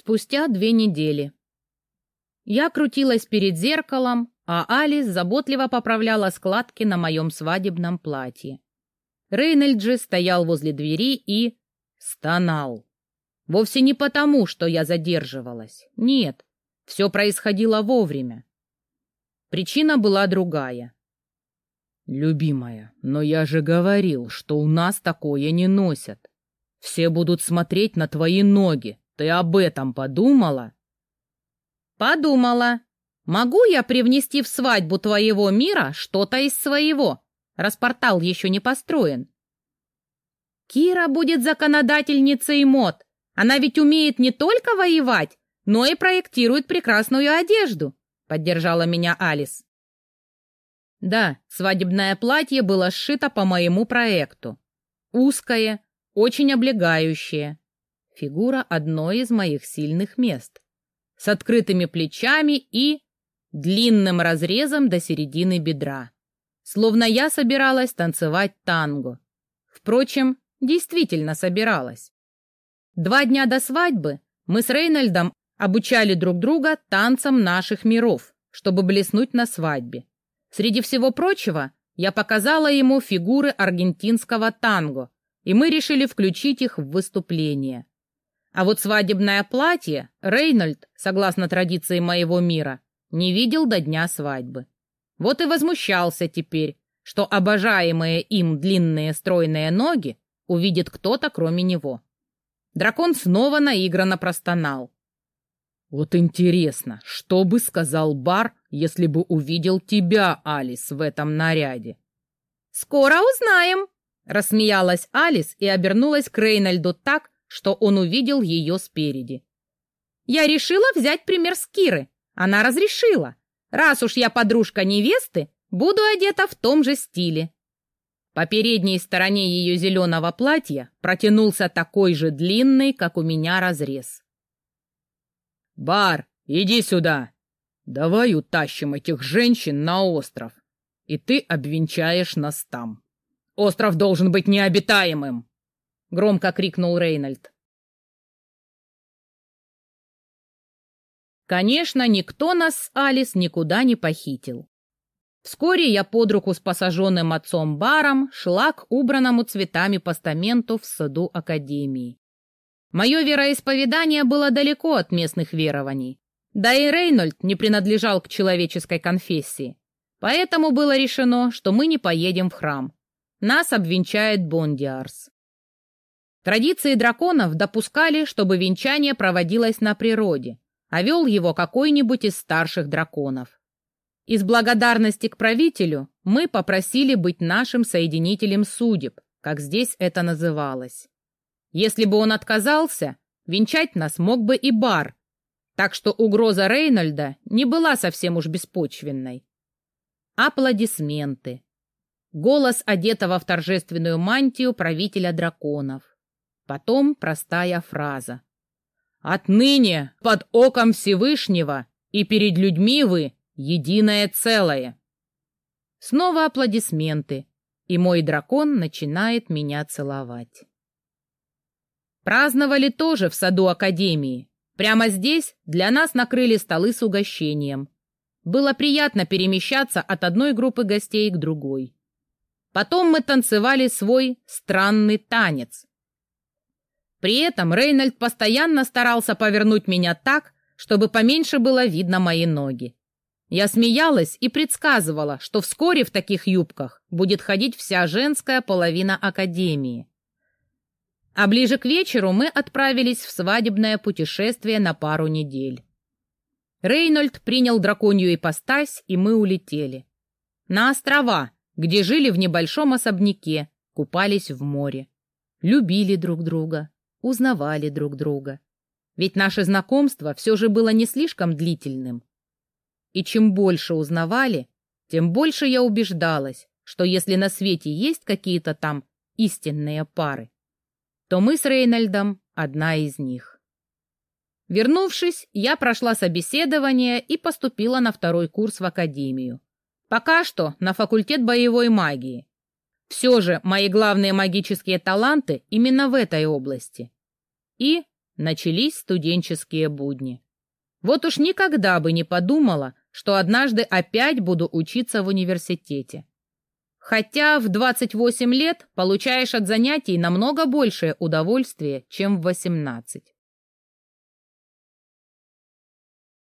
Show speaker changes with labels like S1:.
S1: Спустя две недели. Я крутилась перед зеркалом, а Алис заботливо поправляла складки на моем свадебном платье. Рейнольд же стоял возле двери и... стонал. Вовсе не потому, что я задерживалась. Нет, все происходило вовремя. Причина была другая. «Любимая, но я же говорил, что у нас такое не носят. Все будут смотреть на твои ноги. Ты об этом подумала?» «Подумала. Могу я привнести в свадьбу твоего мира что-то из своего, раз портал еще не построен?» «Кира будет законодательницей мод. Она ведь умеет не только воевать, но и проектирует прекрасную одежду», — поддержала меня Алис. Да, свадебное платье было сшито по моему проекту. Узкое, очень облегающее, Фигура — одно из моих сильных мест. С открытыми плечами и длинным разрезом до середины бедра. Словно я собиралась танцевать танго. Впрочем, действительно собиралась. Два дня до свадьбы мы с Рейнольдом обучали друг друга танцам наших миров, чтобы блеснуть на свадьбе. Среди всего прочего, я показала ему фигуры аргентинского танго, и мы решили включить их в выступление. А вот свадебное платье Рейнольд, согласно традиции моего мира, не видел до дня свадьбы. Вот и возмущался теперь, что обожаемые им длинные стройные ноги увидит кто-то, кроме него. Дракон снова наигранно простонал. «Вот интересно, что бы сказал Бар, если бы увидел тебя, Алис, в этом наряде?» «Скоро узнаем!» — рассмеялась Алис и обернулась к Рейнольду так, что он увидел ее спереди. «Я решила взять пример с Киры. Она разрешила. Раз уж я подружка невесты, буду одета в том же стиле». По передней стороне ее зеленого платья протянулся такой же длинный, как у меня, разрез. «Бар, иди сюда! Давай утащим этих женщин на остров, и ты обвенчаешь нас там. Остров должен быть необитаемым!» — громко крикнул Рейнольд. Конечно, никто нас с Алис никуда не похитил. Вскоре я под руку с посаженным отцом Баром шла к убранному цветами постаменту в саду Академии. Мое вероисповедание было далеко от местных верований. Да и Рейнольд не принадлежал к человеческой конфессии. Поэтому было решено, что мы не поедем в храм. Нас обвенчает Бондиарс. Традиции драконов допускали, чтобы венчание проводилось на природе, а вел его какой-нибудь из старших драконов. Из благодарности к правителю мы попросили быть нашим соединителем судеб, как здесь это называлось. Если бы он отказался, венчать нас мог бы и бар, так что угроза Рейнольда не была совсем уж беспочвенной. Аплодисменты. Голос одетого в торжественную мантию правителя драконов. Потом простая фраза. «Отныне под оком Всевышнего и перед людьми вы единое целое». Снова аплодисменты, и мой дракон начинает меня целовать. Праздновали тоже в саду Академии. Прямо здесь для нас накрыли столы с угощением. Было приятно перемещаться от одной группы гостей к другой. Потом мы танцевали свой странный танец, при этом Рейнольд постоянно старался повернуть меня так, чтобы поменьше было видно мои ноги. Я смеялась и предсказывала, что вскоре в таких юбках будет ходить вся женская половина академии. А ближе к вечеру мы отправились в свадебное путешествие на пару недель. Рейнольд принял драконью ипостась, и мы улетели. На острова, где жили в небольшом особняке, купались в море. Любили друг друга, узнавали друг друга. Ведь наше знакомство все же было не слишком длительным. И чем больше узнавали, тем больше я убеждалась, что если на свете есть какие-то там истинные пары, то мы с Рейнольдом одна из них. Вернувшись, я прошла собеседование и поступила на второй курс в академию. Пока что на факультет боевой магии. Все же мои главные магические таланты именно в этой области. И начались студенческие будни. Вот уж никогда бы не подумала, что однажды опять буду учиться в университете. Хотя в 28 лет получаешь от занятий намного большее удовольствие, чем в 18.